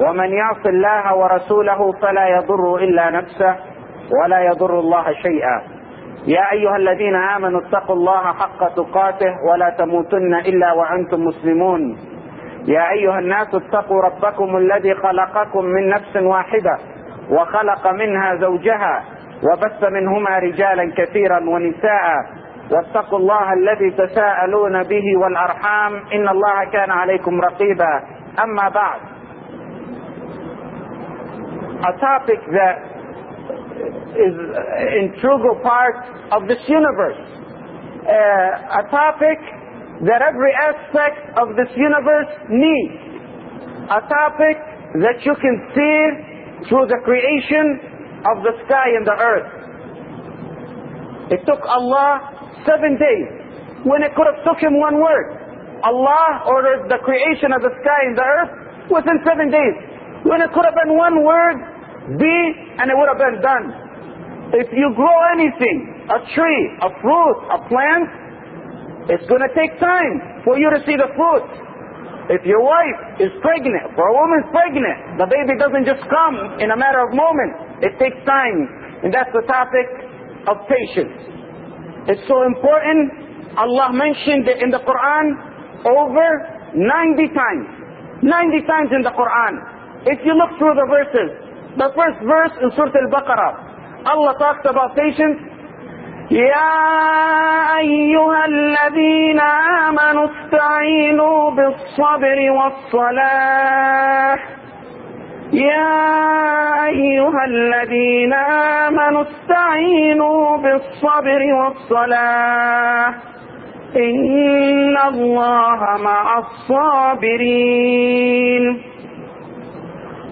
ومن يعص الله ورسوله فلا يضر إلا نفسه ولا يضر الله شيئا. يا أيها الذين آمنوا اتقوا الله حق تقاته ولا تموتن إلا وأنتم مسلمون. يا أيها الناس اتقوا ربكم الذي خلقكم من نفس واحدة وخلق منها زوجها وبث منهما رجالا كثيرا ونساء. واتقوا الله الذي تساءلون به والأرحام إن الله كان عليكم رقيبا. أما بعد. A topic that is an integral part of this universe. Uh, a topic that every aspect of this universe needs. A topic that you can see through the creation of the sky and the earth. It took Allah seven days when it could have took him one word. Allah ordered the creation of the sky and the earth within seven days. When it could have been one word, be, and it would have been done. If you grow anything, a tree, a fruit, a plant, it's going to take time for you to see the fruit. If your wife is pregnant, for a woman's pregnant, the baby doesn't just come in a matter of moments. It takes time. And that's the topic of patience. It's so important. Allah mentioned it in the Quran over 90 times. 90 times in the Quran. If you look through the verses, the first verse in Surah Al-Baqarah, Allah talks about patience. يا أيها الذين آمنوا استعينوا بالصبر والصلاة يا أيها الذين آمنوا استعينوا بالصبر والصلاة إن الله مع الصابرين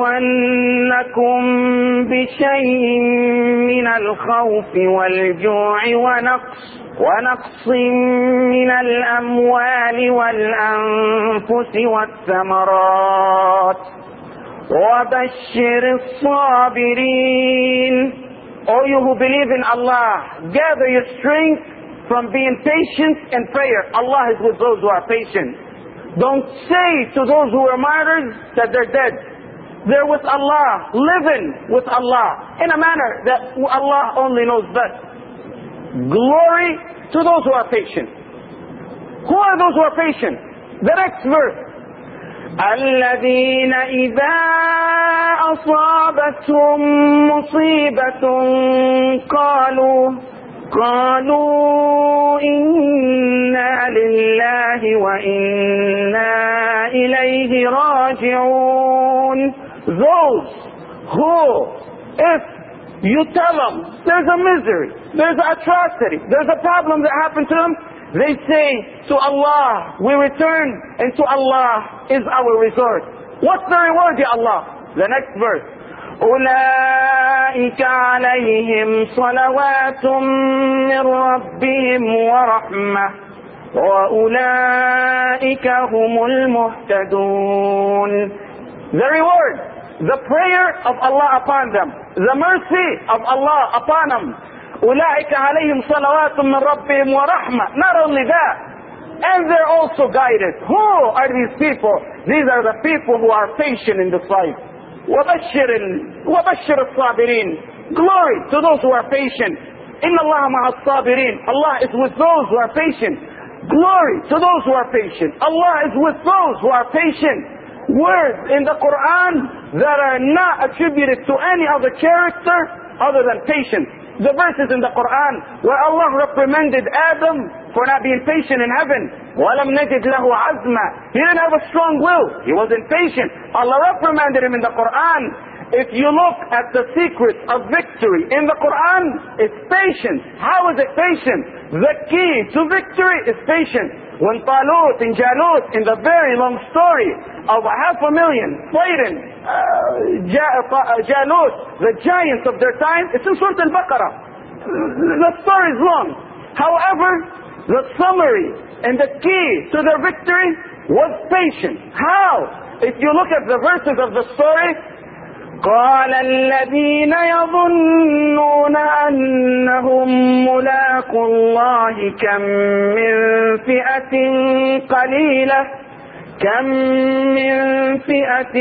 ولنبلونكم بشيء من الخوف والجوع ونقص ونقص من الأموال والأنفس والثمرات وبشر الصابرين All you who believe in Allah, gather your strength from being patient and prayer. Allah is with those who are patient. Don't say to those who are martyrs that they're dead. They're with Allah, living with Allah in a manner that Allah only knows best. Glory to those who are patient. Who are those who are patient? The next verse. الذين إذا أصابتهم مصيبة قالوا قالوا إنا لله وإنا إليه راجعون Those who, if you tell them there's a misery, there's an atrocity, there's a problem that happened to them, they say to Allah, we return and to Allah is our resort. What's the reward, Ya Allah? The next verse. أولئك عليهم صلوات من ربهم ورحمة وأولئك هم المهتدون The reward, the prayer of Allah upon them, the mercy of Allah upon them. أولئك عليهم صلوات من ربهم ورحمة. Not only that, and they're also guided. Who are these people? These are the people who are patient in this life. وبشر وبشر الصابرين. Glory to those who are patient. إن الله مع الصابرين. Allah is with those who are patient. Glory to those who are patient. Allah is with those who are patient. Words in the Quran that are not attributed to any other character other than patience. The verses in the Quran where Allah reprimanded Adam for not being patient in heaven. وَلَمْ نَجِدْ لَهُ عَزْمًا He didn't have a strong will. He was impatient. Allah reprimanded him in the Quran. If you look at the secret of victory in the Quran, it's patience. How is it patience? The key to victory is patience. When Talut and Jalut, in the very long story of half a million fighting uh, Jalut, the giants of their time, it's in Surah Al-Baqarah. The story is long. However, the summary and the key to their victory was patience. How? If you look at the verses of the story, قال الذين يظنون أنهم ملاقوا الله كم من فئة قليلة كم من فئة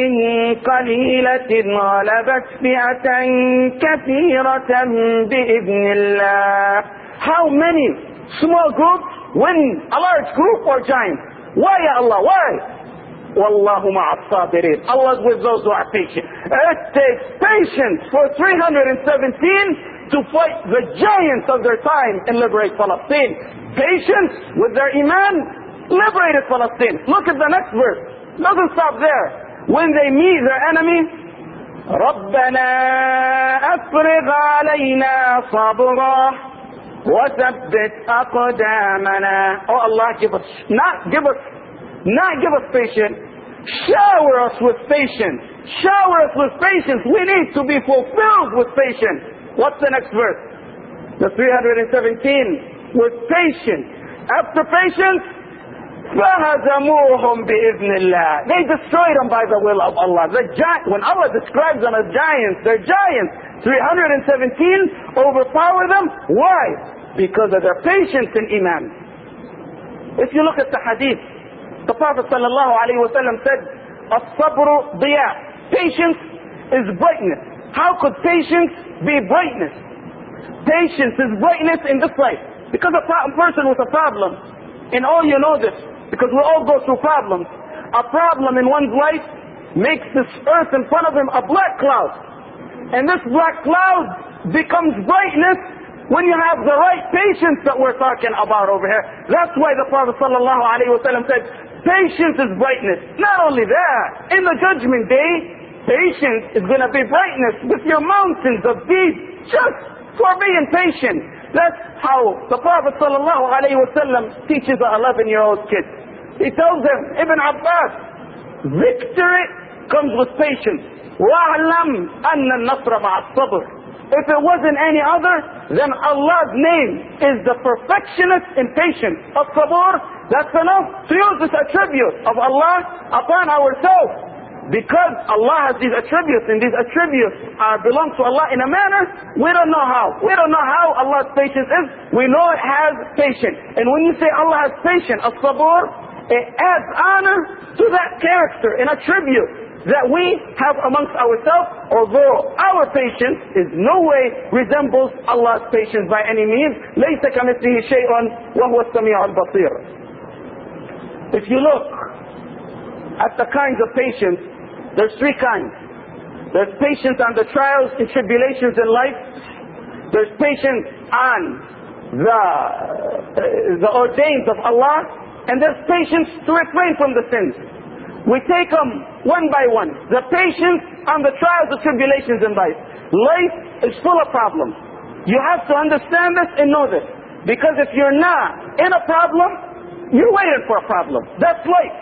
قليلة غلبت فئة كثيرة بإذن الله How many small groups win a large group or giant? Why Ya Allah? Why? Wallahu ma'as-sabirin. Allah is with those who are patient. It takes patience for 317 to fight the giants of their time and liberate Palestine. Patience with their iman liberated Palestine. Look at the next verse. Doesn't stop there. When they meet their enemy, ربنا أفرغ علينا صبرا وثبت أقدامنا Oh Allah give us not give us not give us patience. Shower us with patience. Shower us with patience. We need to be fulfilled with patience. What's the next verse? The 317. With patience. After patience, فَهَزَمُوهُمْ بِإِذْنِ اللَّهِ They destroyed them by the will of Allah. The gi- when Allah describes them as giants, they're giants. 317 overpower them. Why? Because of their patience in Iman. If you look at the hadith, the Prophet wasallam said, "As-sabru diya." Patience is brightness. How could patience be brightness? Patience is brightness in this life. Because a person with a problem, and all you know this, because we all go through problems. A problem in one's life makes this earth in front of him a black cloud. And this black cloud becomes brightness when you have the right patience that we're talking about over here. That's why the Prophet wasallam said, patience is brightness. Not only that, in the judgment day, patience is going to be brightness with your mountains of deeds just for being patient. That's how the Prophet wasallam teaches an 11-year-old kid. He tells them, Ibn Abbas, victory comes with patience. وَاعْلَمْ أَنَّ النَّصْرَ مَعَ الصَّبْرِ If it wasn't any other, then Allah's name is the perfectionist in patience. As-sabur, that's enough to use this attribute of Allah upon ourselves. Because Allah has these attributes, and these attributes are belong to Allah in a manner we don't know how. We don't know how Allah's patience is. We know it has patience. And when you say Allah has patience, as-sabur, it adds honor to that character, an attribute that we have amongst ourselves, although our patience is no way resembles Allah's patience by any means. ليس كمثله شيء وهو السميع البصير. If you look at the kinds of patience, there's three kinds. There's patience on the trials and tribulations in life. There's patience on the, uh, the ordains of Allah. And there's patience to refrain from the sins. We take them one by one. The patience and the trials and tribulations in life. Life is full of problems. You have to understand this and know this. Because if you're not in a problem, you're waiting for a problem. That's life.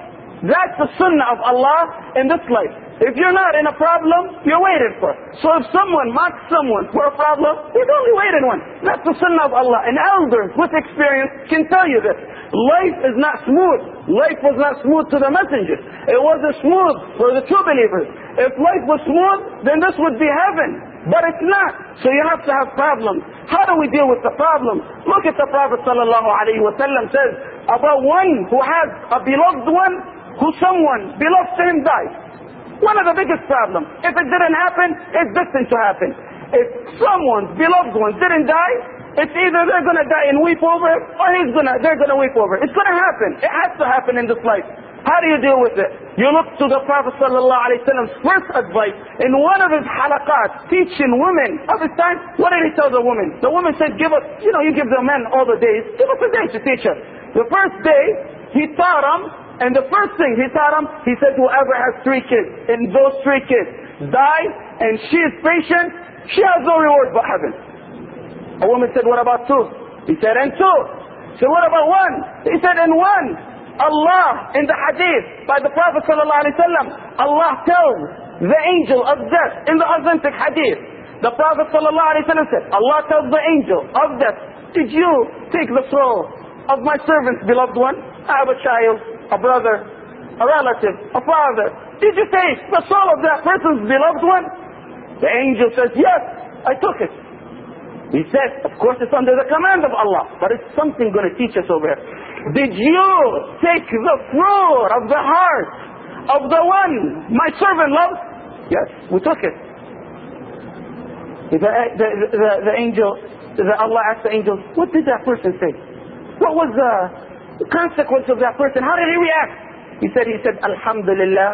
That's the sunnah of Allah in this life. If you're not in a problem, you're waiting for. So if someone mocks someone for a problem, he's only waiting one. That's the sunnah of Allah. An elder with experience can tell you this. Life is not smooth. Life was not smooth to the messengers. It wasn't smooth for the true believers. If life was smooth, then this would be heaven. But it's not. So you have to have problems. How do we deal with the problems? Look at the Prophet sallallahu alaihi wasallam says about one who has a beloved one who someone beloved to him died. One of the biggest problems. If it didn't happen, it's destined to happen. If someone's beloved one didn't die, it's either they're gonna die and weep over it, or he's gonna they're gonna weep over it. It's gonna happen. It has to happen in this life. How do you deal with it? You look to the Prophet wasallam's first advice in one of his halaqat, teaching women of his time. What did he tell the woman? The woman said, "Give us, you know, you give the men all the days. Give us a day to teach us." The first day, he taught them, and the first thing he taught them, he said, whoever has three kids, and those three kids die, and she is patient, she has no reward but heaven. A woman said, what about two? He said, and two. She said, what about one? He said, and one. Allah, in the hadith by the Prophet ﷺ, Allah tells the angel of death in the authentic hadith. The Prophet ﷺ said, Allah tells the angel of death, did you take the soul of my servant's beloved one? I have a child, a brother, a relative, a father. Did you take the soul of that person's beloved one? The angel says, yes, I took it. He said, of course it's under the command of Allah, but it's something going to teach us over here. Did you take the fruit of the heart of the one my servant loves? Yes, we took it. The, the, the, the angel, the Allah asked the angel, what did that person say? What was the consequence of that person? How did he react? He said, he said, Alhamdulillah,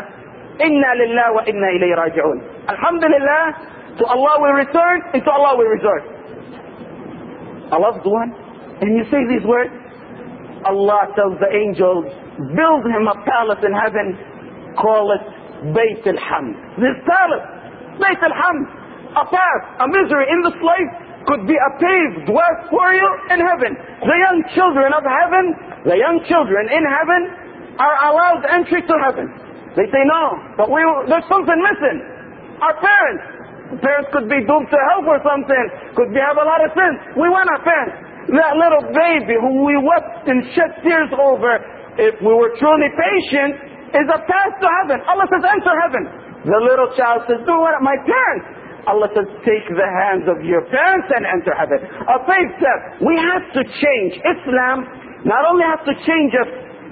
inna lillah wa inna ilayhi raji'un. Alhamdulillah, to Allah we return, and to Allah we resort. A loved one, and you say these words, Allah tells the angels, build him a palace in heaven, call it Bayt al-Hamd. This palace, Bayt al-Hamd, a path, a misery in this life could be a paved way for you in heaven. The young children of heaven, the young children in heaven are allowed entry to heaven. They say no, but we, there's something missing. Our parents, parents could be doomed to hell for something, could be, have a lot of sins. We want our parents that little baby who we wept and shed tears over, if we were truly patient, is a path to heaven. Allah says, enter heaven. The little child says, no, what? My parents. Allah says, take the hands of your parents and enter heaven. A faith step. We have to change. Islam not only has to change us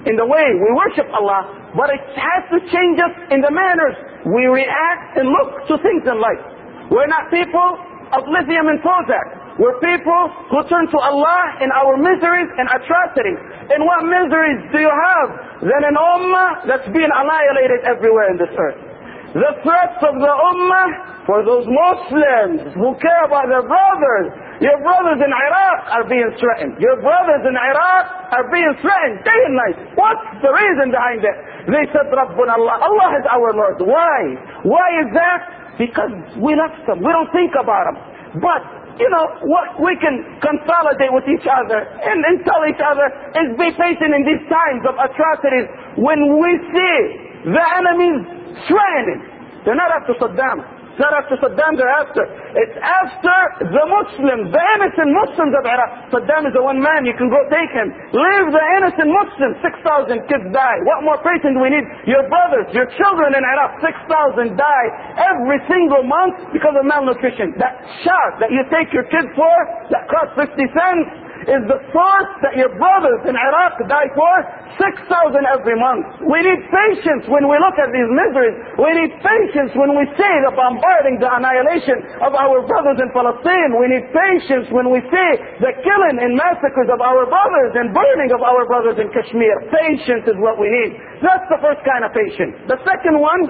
in the way we worship Allah, but it has to change us in the manners we react and look to things in life. We're not people of lithium and Prozac. We're people who turn to Allah in our miseries and atrocities. And what miseries do you have than an ummah that's being annihilated everywhere in this earth? The threats of the ummah for those Muslims who care about their brothers. Your brothers in Iraq are being threatened. Your brothers in Iraq are being threatened day and night. What's the reason behind it? They said, Rabbuna Allah. Allah is our Lord. Why? Why is that? Because we love them. We don't think about them. But you know, what we can consolidate with each other and, and tell each other is be patient in these times of atrocities when we see the enemies threatening. They're not after Saddam. It's not after Saddam they're after. It's after the Muslims, the innocent Muslims of Iraq. Saddam is the one man, you can go take him. Leave the innocent Muslims, 6,000 kids die. What more patience do we need? Your brothers, your children in Iraq, 6,000 die every single month because of malnutrition. That shot that you take your kid for, that costs 50 cents, is the source that your brothers in Iraq die for 6,000 every month. We need patience when we look at these miseries. We need patience when we see the bombarding, the annihilation of our brothers in Palestine. We need patience when we see the killing and massacres of our brothers and burning of our brothers in Kashmir. Patience is what we need. That's the first kind of patience. The second one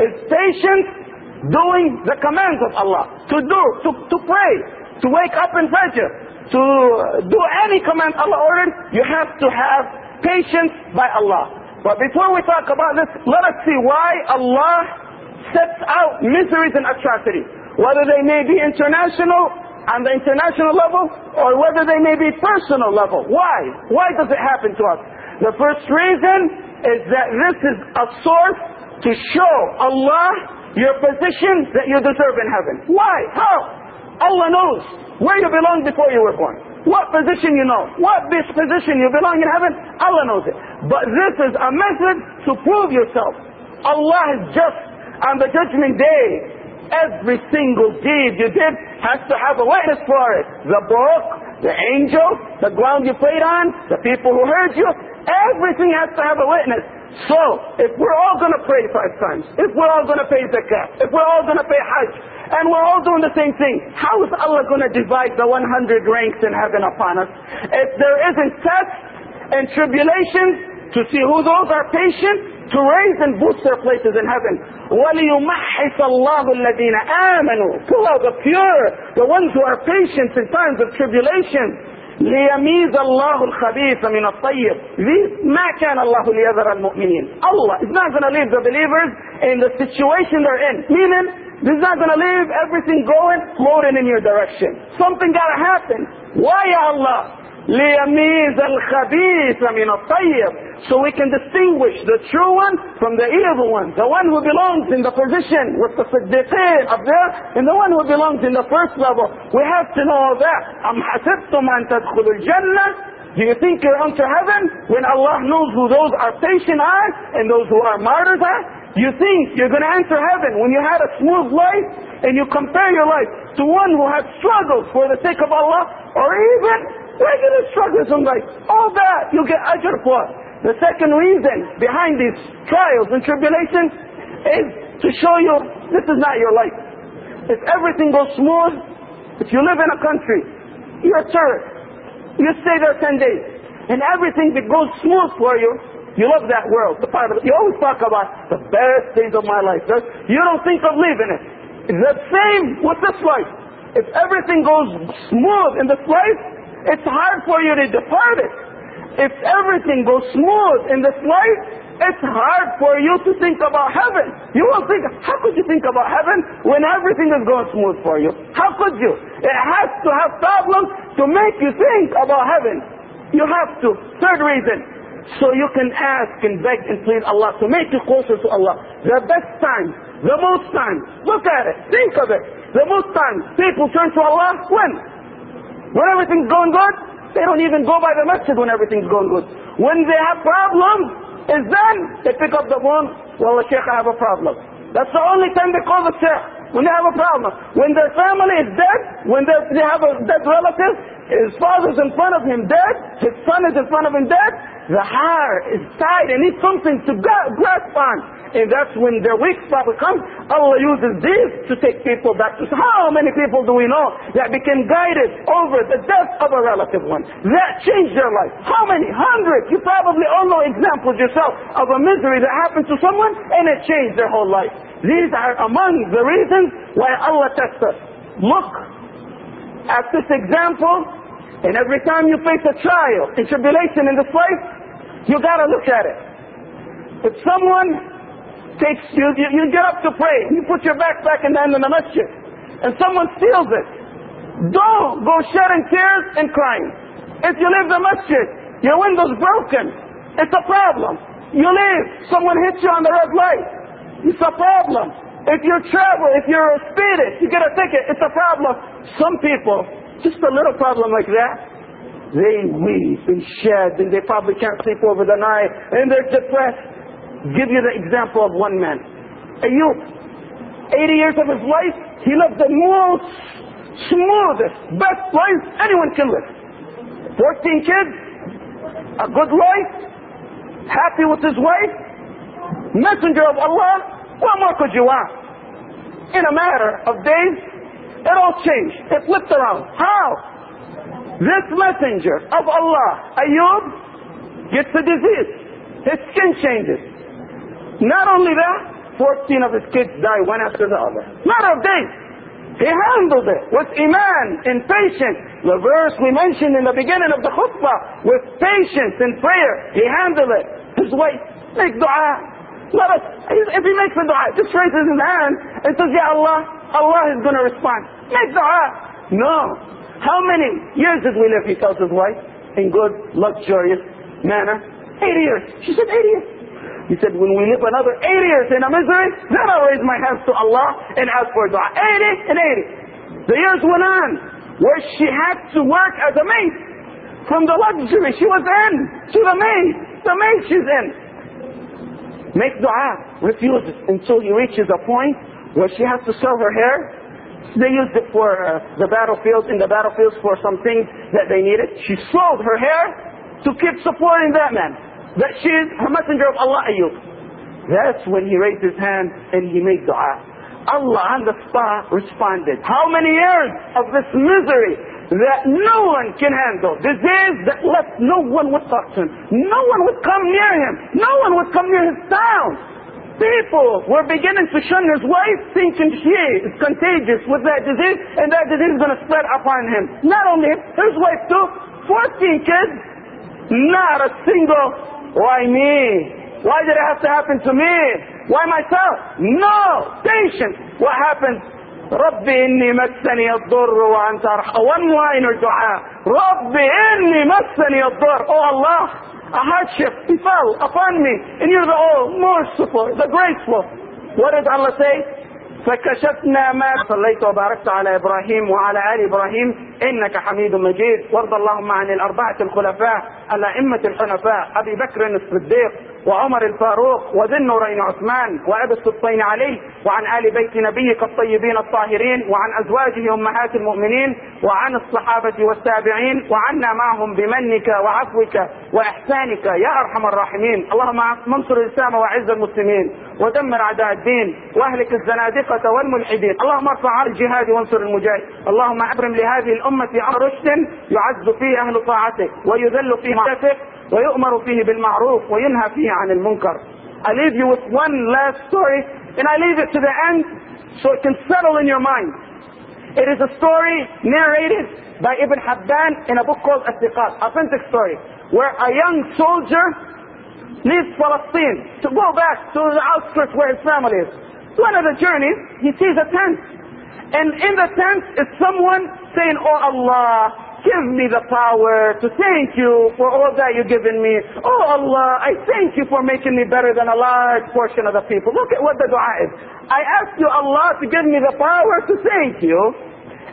is patience doing the commands of Allah. To do, to, to pray, to wake up in Fajr, to do any command Allah ordered, you have to have patience by Allah. But before we talk about this, let us see why Allah sets out miseries and atrocities. Whether they may be international, on the international level, or whether they may be personal level. Why? Why does it happen to us? The first reason is that this is a source to show Allah your position that you deserve in heaven. Why? How? Allah knows where you belong before you were born. What position you know. What position you belong in heaven. Allah knows it. But this is a method to prove yourself. Allah is just on the judgment day. Every single deed you did has to have a witness for it. The book, the angel, the ground you played on, the people who heard you. Everything has to have a witness. So, if we're all going to pray five times, if we're all going to pay zakat, if we're all going to pay hajj, and we're all doing the same thing, how is Allah going to divide the 100 ranks in heaven upon us? If there isn't tests and tribulations to see who those are patient, to raise and boost their places in heaven. وَلِيُمَحِّصَ اللَّهُ الَّذِينَ آمَنُوا Pull out the pure, the ones who are patient in times of tribulation. ليميز الله الخبيث من الطيب This ما كان الله ليذر المؤمنين Allah is not going to leave the believers in the situation they're in meaning this is not going to leave everything going floating in your direction something got to happen why Allah ليميز الخبيث من الطيب so we can distinguish the true one from the evil one the one who belongs in the position with the صديقين up there and the one who belongs in the first level we have to know all that أم حسبتم أن تدخلوا الجنة do you think you're into heaven when Allah knows who those are patient are and those who are martyrs are? You think you're going to enter heaven when you had a smooth life and you compare your life to one who had struggled for the sake of Allah or even regular struggles in life. All that you get ajr for. The second reason behind these trials and tribulations is to show you this is not your life. If everything goes smooth, if you live in a country, you're a tourist, you stay there 10 days, and everything that goes smooth for you, you love that world. The part of it. You always talk about the best days of my life. You don't think of leaving it. It's the same with this life. If everything goes smooth in this life, it's hard for you to depart it. If everything goes smooth in this life, it's hard for you to think about heaven. You will think, how could you think about heaven when everything is going smooth for you? How could you? It has to have problems to make you think about heaven. You have to. Third reason, so you can ask and beg and plead Allah to make you closer to Allah. The best time, the most time, look at it, think of it. The most time people turn to Allah, when? When everything's going good, they don't even go by the masjid when everything's going good. When they have problems, is then they pick up the phone, well, Sheikh, I have a problem. That's the only time they call the Sheikh, when they have a problem. When their family is dead, when they have a dead relative, his father's in front of him dead, his son is in front of him dead, the heart is tied and needs something to grasp on. And that's when their weak spot comes. Allah uses this to take people back to how many people do we know that became guided over the death of a relative one? That changed their life. How many? Hundreds. You probably all know examples yourself of a misery that happened to someone and it changed their whole life. These are among the reasons why Allah tests us. Look at this example and every time you face a trial and tribulation in this life, you gotta look at it. If someone takes you, you, you get up to pray, you put your backpack in the end of the masjid, and someone steals it, don't go shedding tears and crying. If you leave the masjid, your window's broken, it's a problem. You leave, someone hits you on the red light, it's a problem. If you travel, if you're speeding, you get a ticket, it's a problem. Some people, just a little problem like that, they weep and shed and they probably can't sleep over the night and they're depressed give you the example of one man. Ayub, 80 years of his life, he lived the most smoothest, best life anyone can live. 14 kids, a good life, happy with his wife, messenger of Allah, what more could you want? In a matter of days, it all changed. It flipped around. How? This messenger of Allah, Ayub, gets a disease. His skin changes. Not only that, 14 of his kids die one after the other. Matter of days. He handled it with iman and patience. The verse we mentioned in the beginning of the khutbah, with patience and prayer, he handled it. His wife, make dua. Let us, if he makes a dua, just raises his hand and says, Ya Allah, Allah is going to respond. Make dua. No. How many years did we live, he tells his wife, in good, luxurious manner? 80 years. She said 80 years. He said, when we live another 80 years in a misery, then I'll raise my hands to Allah and ask for dua. 80 and 80. The years went on where she had to work as a maid. From the luxury she was in to the maid. The maid she's in. Make dua. Refuses until he reaches a point where she has to sell her hair. They used it for uh, the battlefields, in the battlefields for some things that they needed. She sold her hair to keep supporting that man that she is a messenger of Allah Ayub. That's when he raised his hand and he made dua. Allah on the spot responded. How many years of this misery that no one can handle. Disease that left no one would talk to him. No one would come near him. No one would come near his town. People were beginning to shun his wife thinking she is contagious with that disease and that disease is going to spread upon him. Not only him, his wife too. 14 kids, not a single, why me? Why did it have to happen to me? Why myself? No! Patience. What happened? ربي إني مسني الضر وأنت أرحم one line or dua ربي إني مسني الضر Oh Allah a hardship. Befell upon me and you're the all merciful the graceful what did Allah say? فكشفنا ما صليت وباركت على إبراهيم وعلى ال إبراهيم انك حميد مجيد. وارض اللهم عن الاربعه الخلفاء الائمه الحنفاء ابي بكر الصديق. وعمر الفاروق وذي النورين عثمان وأبي السبطين علي وعن آل بيت نبيك الطيبين الطاهرين وعن أزواجه أمهات المؤمنين وعن الصحابة والتابعين وعنا معهم بمنك وعفوك وإحسانك يا أرحم الراحمين. اللهم انصر الإسلام وأعز المسلمين ودمر أعداء الدين وأهلك الزنادقة والملحدين. اللهم ارفع على الجهاد وانصر المجاهد. اللهم أبرم لهذه الأمة أمر رشد يعز فيه أهل طاعتك ويذل فيه معرفتك ويؤمر فيه بالمعروف وينهى فيه عن المنكر I leave you with one last story and I leave it to the end so it can settle in your mind It is a story narrated by Ibn Hibban in a book called As-Siqat, authentic story, where a young soldier leaves Palestine to go back to the outskirts where his family is. One of the journeys, he sees a tent. And in the tent is someone saying, Oh Allah, Give me the power to thank you for all that you've given me. Oh Allah, I thank you for making me better than a large portion of the people. Look at what the dua is. I ask you Allah to give me the power to thank you.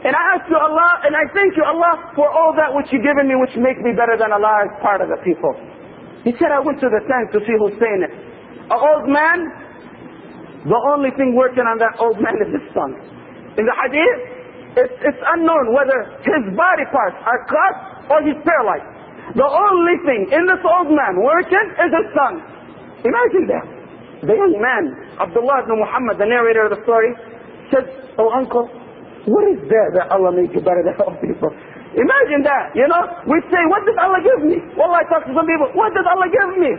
And I ask you Allah, and I thank you Allah for all that which you've given me which make me better than a large part of the people. He said I went to the tent to see who's saying it. An old man, the only thing working on that old man is his son. In the hadith, it's, it's unknown whether his body parts are cut or he's paralyzed. The only thing in this old man working is his son. Imagine that. The young man, Abdullah ibn Muhammad, the narrator of the story, says, Oh uncle, what is there that Allah made you better than all people? Imagine that, you know? We say, what did Allah give me? Well, I talk to some people, what did Allah give me?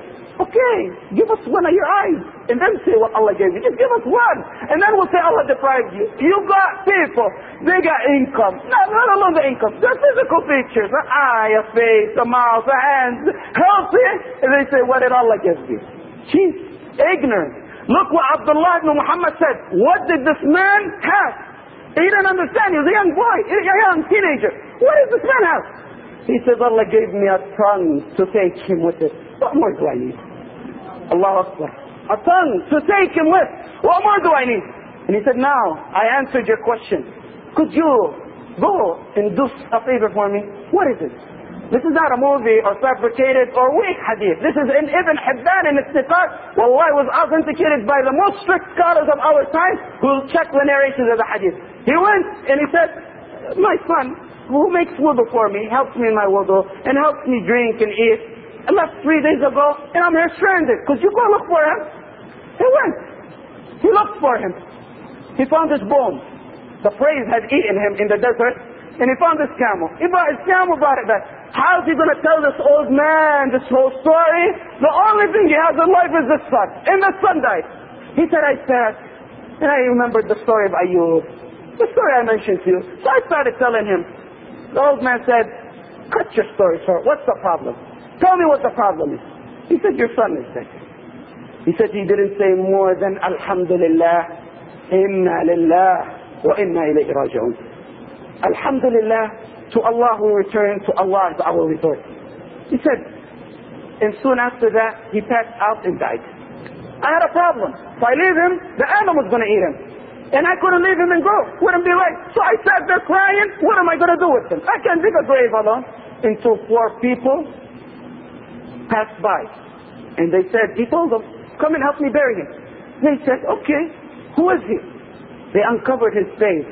Okay, give us one of your eyes. And then say what Allah gave you. Just give us one. And then we'll say Allah deprived you. You got people. They got income. Not, not alone the income. Their physical features. An eye, a face, a mouth, a hand. Healthy. And they say, what did Allah give you? She's ignorant. Look what Abdullah ibn Muhammad said. What did this man have? He didn't understand. He was a young boy, a young teenager. What does this man have? He says, Allah gave me a tongue to thank him with it. What more do I need? Allah Akbar. A tongue to take him with. What more do I need? And he said, now, I answered your question. Could you go and do a favor for me? What is it? This is not a movie or fabricated or weak hadith. This is in Ibn Hibban and Istiqat. Wallah, was authenticated by the most strict scholars of our time who check the narrations of the hadith. He went and he said, my son, who makes wudu for me, helps me in my wudu, and helps me drink and eat, I left three days ago, and I'm here stranded. Could you go look for him? He went. He looked for him. He found his bones. The praise had eaten him in the desert, and he found this camel. He brought his camel, brought it back. How's he going to tell this old man this whole story? The only thing he has in life is the son. And the son died. He said, I sat, and I remembered the story of Ayub. The story I mentioned to you. So I started telling him. The old man said, cut your story short. What's the problem? Tell me what the problem is. He said, your son is dead. He said he didn't say more than Alhamdulillah, Inna lillah, wa inna ilayhi raji'un. Alhamdulillah, to Allah we return, to Allah is our resort. He said, and soon after that, he passed out and died. I had a problem. If I leave him, the animal's going to eat him. And I couldn't leave him and go. Wouldn't be right. So I sat there crying. What am I going to do with him? I can't dig a grave alone. Until four people passed by. And they said, he told them, come and help me bury him. They said, okay, who is he? They uncovered his face.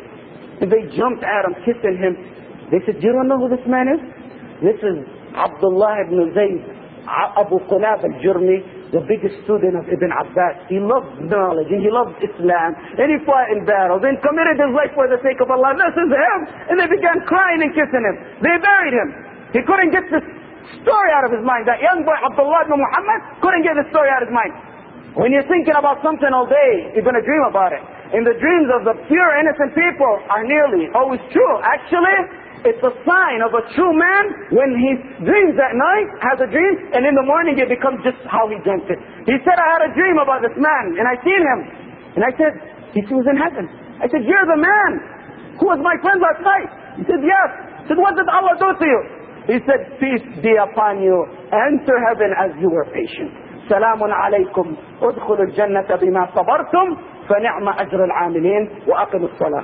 And they jumped at him, kissing him. They said, you don't know who this man is? This is Abdullah ibn Zayd, Abu Qulab al-Jurmi, the biggest student of Ibn Abbas. He loved knowledge and he loved Islam. And he fought in battles and committed his life for the sake of Allah. This is him. And they began crying and kissing him. They buried him. He couldn't get this story out of his mind. That young boy, Abdullah ibn Muhammad, couldn't get the story out of his mind. When you're thinking about something all day, you're going to dream about it. And the dreams of the pure, innocent people are nearly always true. Actually, It's a sign of a true man when he dreams at night, has a dream, and in the morning it becomes just how he dreamt it. He said, I had a dream about this man, and I seen him. And I said, he was in heaven. I said, you're the man who was my friend last night. He said, yes. I said, what did Allah do to you? He said, peace be upon you. Enter heaven as you were patient. سلام عليكم ادخلوا الجنة بما صبرتم فنعم أجر العاملين وأقم الصلاة